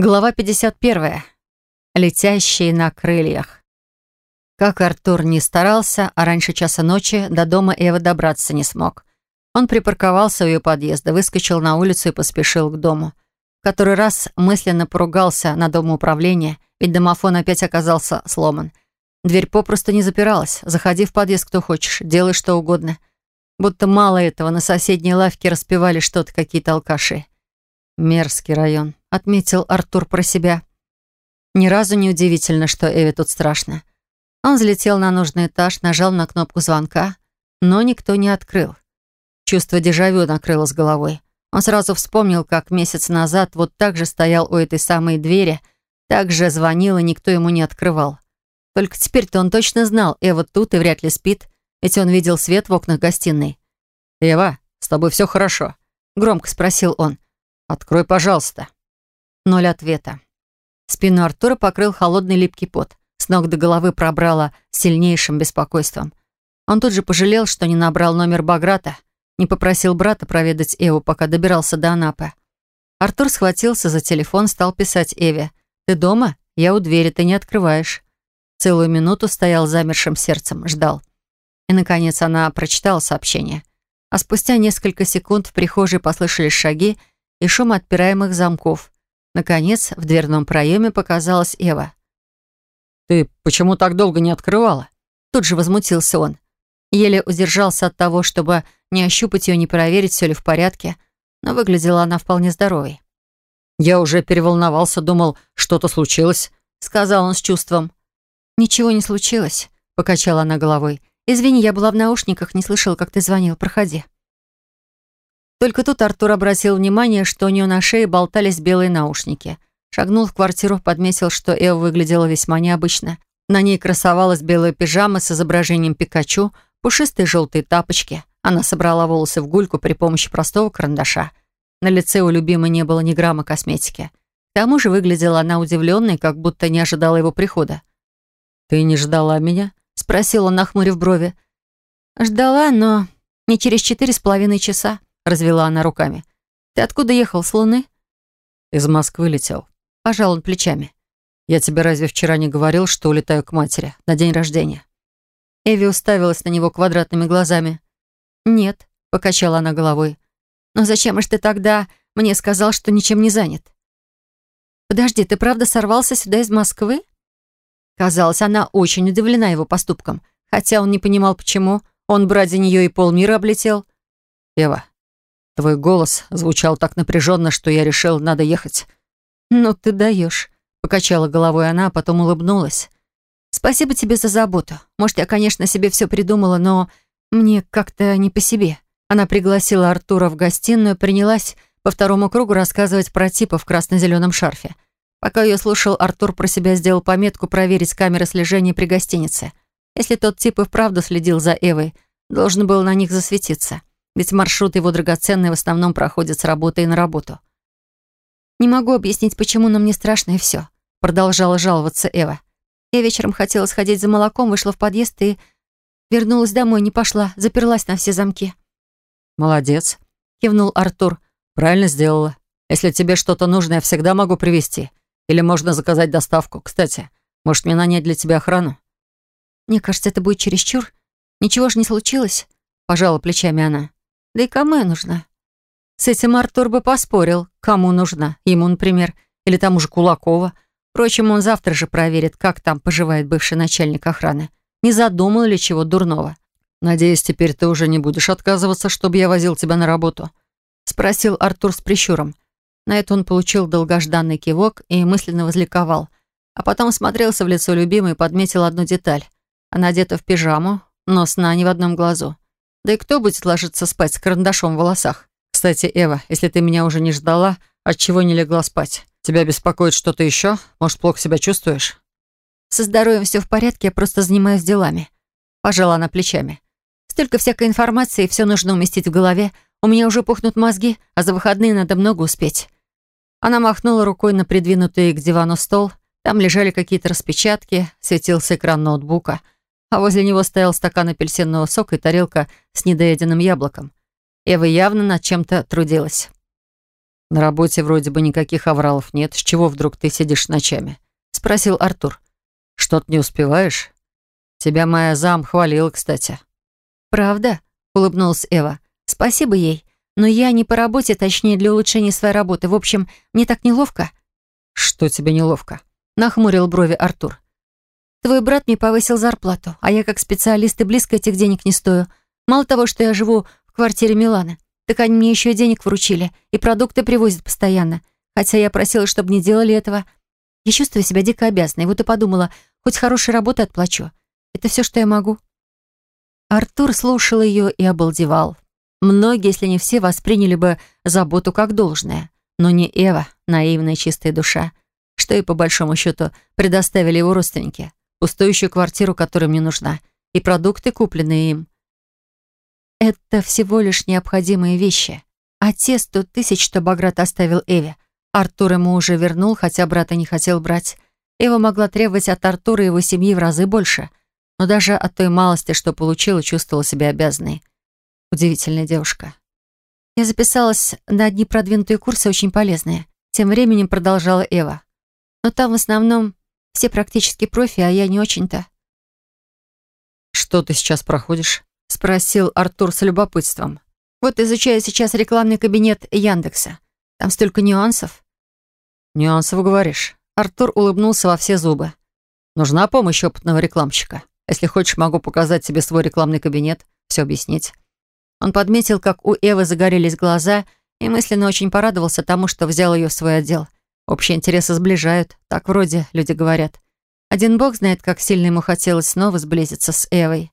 Глава 51. Летящие на крыльях. Как Артур не старался, а раньше часа ночи до дома Эва добраться не смог. Он припарковался у ее подъезда, выскочил на улицу и поспешил к дому. В который раз мысленно поругался на домоуправление, ведь домофон опять оказался сломан. Дверь попросту не запиралась. Заходи в подъезд кто хочешь, делай что угодно. Будто мало этого, на соседней лавке распевали что-то какие-то алкаши. Мерзкий район отметил Артур про себя. Ни разу не удивительно, что Эви тут страшно. Он взлетел на нужный этаж, нажал на кнопку звонка, но никто не открыл. Чувство дежавю накрыло с головой. Он сразу вспомнил, как месяц назад вот так же стоял у этой самой двери, так же звонил, и никто ему не открывал. Только теперь-то он точно знал, Эва тут и вряд ли спит, ведь он видел свет в окнах гостиной. «Эва, с тобой все хорошо?» — громко спросил он. «Открой, пожалуйста». Ноль ответа. Спину Артура покрыл холодный липкий пот. С ног до головы пробрало сильнейшим беспокойством. Он тут же пожалел, что не набрал номер Баграта, не попросил брата проведать Эву, пока добирался до Анапы. Артур схватился за телефон, стал писать Эве. «Ты дома? Я у двери, ты не открываешь». Целую минуту стоял замершим сердцем, ждал. И, наконец, она прочитала сообщение. А спустя несколько секунд в прихожей послышались шаги и шум отпираемых замков. Наконец, в дверном проеме показалась Эва. «Ты почему так долго не открывала?» Тут же возмутился он. Еле удержался от того, чтобы не ощупать ее, не проверить, все ли в порядке, но выглядела она вполне здоровой. «Я уже переволновался, думал, что-то случилось», — сказал он с чувством. «Ничего не случилось», — покачала она головой. «Извини, я была в наушниках, не слышала, как ты звонил. Проходи». Только тут Артур обратил внимание, что у нее на шее болтались белые наушники. Шагнул в квартиру, подметил, что Эва выглядела весьма необычно. На ней красовалась белая пижама с изображением Пикачу, пушистые желтые тапочки. Она собрала волосы в гульку при помощи простого карандаша. На лице у любимой не было ни грамма косметики. К тому же выглядела она удивленной, как будто не ожидала его прихода. «Ты не ждала меня?» — спросил он, нахмурив брови. «Ждала, но не через четыре с половиной часа», развела она руками. «Ты откуда ехал, с Луны?» «Из Москвы летел». Пожал он плечами. «Я тебе разве вчера не говорил, что улетаю к матери на день рождения?» Эви уставилась на него квадратными глазами. «Нет», — покачала она головой. «Но зачем же ты тогда мне сказал, что ничем не занят?» «Подожди, ты правда сорвался сюда из Москвы?» Казалось, она очень удивлена его поступком, хотя он не понимал, почему. Он бы ради нее и полмира облетел. «Эва, Твой голос звучал так напряженно, что я решил, надо ехать. «Ну ты даешь», — покачала головой она, а потом улыбнулась. «Спасибо тебе за заботу. Может, я, конечно, себе все придумала, но мне как-то не по себе». Она пригласила Артура в гостиную, принялась по второму кругу рассказывать про типа в красно-зеленом шарфе. Пока ее слушал, Артур про себя сделал пометку проверить камеры слежения при гостинице. Если тот тип и вправду следил за Эвой, должен был на них засветиться ведь маршрут его драгоценный в основном проходит с работы и на работу. «Не могу объяснить, почему, но мне страшно и все», продолжала жаловаться Эва. «Я вечером хотела сходить за молоком, вышла в подъезд и вернулась домой, не пошла, заперлась на все замки». «Молодец», кивнул Артур. «Правильно сделала. Если тебе что-то нужно, я всегда могу привезти. Или можно заказать доставку. Кстати, может, мне нанять для тебя охрану?» «Мне кажется, это будет чересчур. Ничего же не случилось», пожала плечами она. Да и кому я нужна? С этим Артур бы поспорил, кому нужна. Ему, например, или тому же Кулакова. Впрочем, он завтра же проверит, как там поживает бывший начальник охраны. Не задумал ли чего дурного? «Надеюсь, теперь ты уже не будешь отказываться, чтобы я возил тебя на работу?» Спросил Артур с прищуром. На это он получил долгожданный кивок и мысленно возликовал. А потом смотрелся в лицо любимой и подметил одну деталь. Она одета в пижаму, но сна не в одном глазу. Да и кто будет ложиться спать с карандашом в волосах? Кстати, Эва, если ты меня уже не ждала, отчего не легла спать? Тебя беспокоит что-то еще? Может, плохо себя чувствуешь? Со здоровьем все в порядке, я просто занимаюсь делами. Пожала она плечами. Столько всякой информации, все нужно уместить в голове. У меня уже пухнут мозги, а за выходные надо много успеть. Она махнула рукой на придвинутый к дивану стол. Там лежали какие-то распечатки, светился экран ноутбука — а возле него стоял стакан апельсинного сока и тарелка с недоеденным яблоком. Эва явно над чем-то трудилась. «На работе вроде бы никаких авралов нет. С чего вдруг ты сидишь ночами?» — спросил Артур. «Что-то не успеваешь? Тебя моя зам хвалила, кстати». «Правда?» — улыбнулась Эва. «Спасибо ей. Но я не по работе, точнее, для улучшения своей работы. В общем, мне так неловко». «Что тебе неловко?» — нахмурил брови Артур. «Твой брат мне повысил зарплату, а я как специалист и близко этих денег не стою. Мало того, что я живу в квартире Миланы, так они мне еще и денег вручили, и продукты привозят постоянно. Хотя я просила, чтобы не делали этого. Я чувствую себя дико обязанной, вот и подумала, хоть хорошей работы отплачу. Это все, что я могу». Артур слушал ее и обалдевал. Многие, если не все, восприняли бы заботу как должное. Но не Эва, наивная чистая душа, что и по большому счету предоставили его родственники. Пустующую квартиру, которая мне нужна, и продукты, купленные им. Это всего лишь необходимые вещи. А те сто тысяч, что Баграт оставил Эве, Артур ему уже вернул, хотя брата не хотел брать. Эва могла требовать от Артура и его семьи в разы больше. Но даже от той малости, что получила, чувствовала себя обязанной. Удивительная девушка. Я записалась на одни продвинутые курсы, очень полезные. Тем временем продолжала Эва. Но там в основном все практически профи, а я не очень-то. «Что ты сейчас проходишь?» — спросил Артур с любопытством. «Вот изучаю сейчас рекламный кабинет Яндекса. Там столько нюансов». «Нюансов, говоришь?» Артур улыбнулся во все зубы. «Нужна помощь опытного рекламщика. Если хочешь, могу показать тебе свой рекламный кабинет, все объяснить». Он подметил, как у Эвы загорелись глаза, и мысленно очень порадовался тому, что взял ее в свой отдел. Общие интересы сближают, так вроде люди говорят. Один бог знает, как сильно ему хотелось снова сблизиться с Эвой.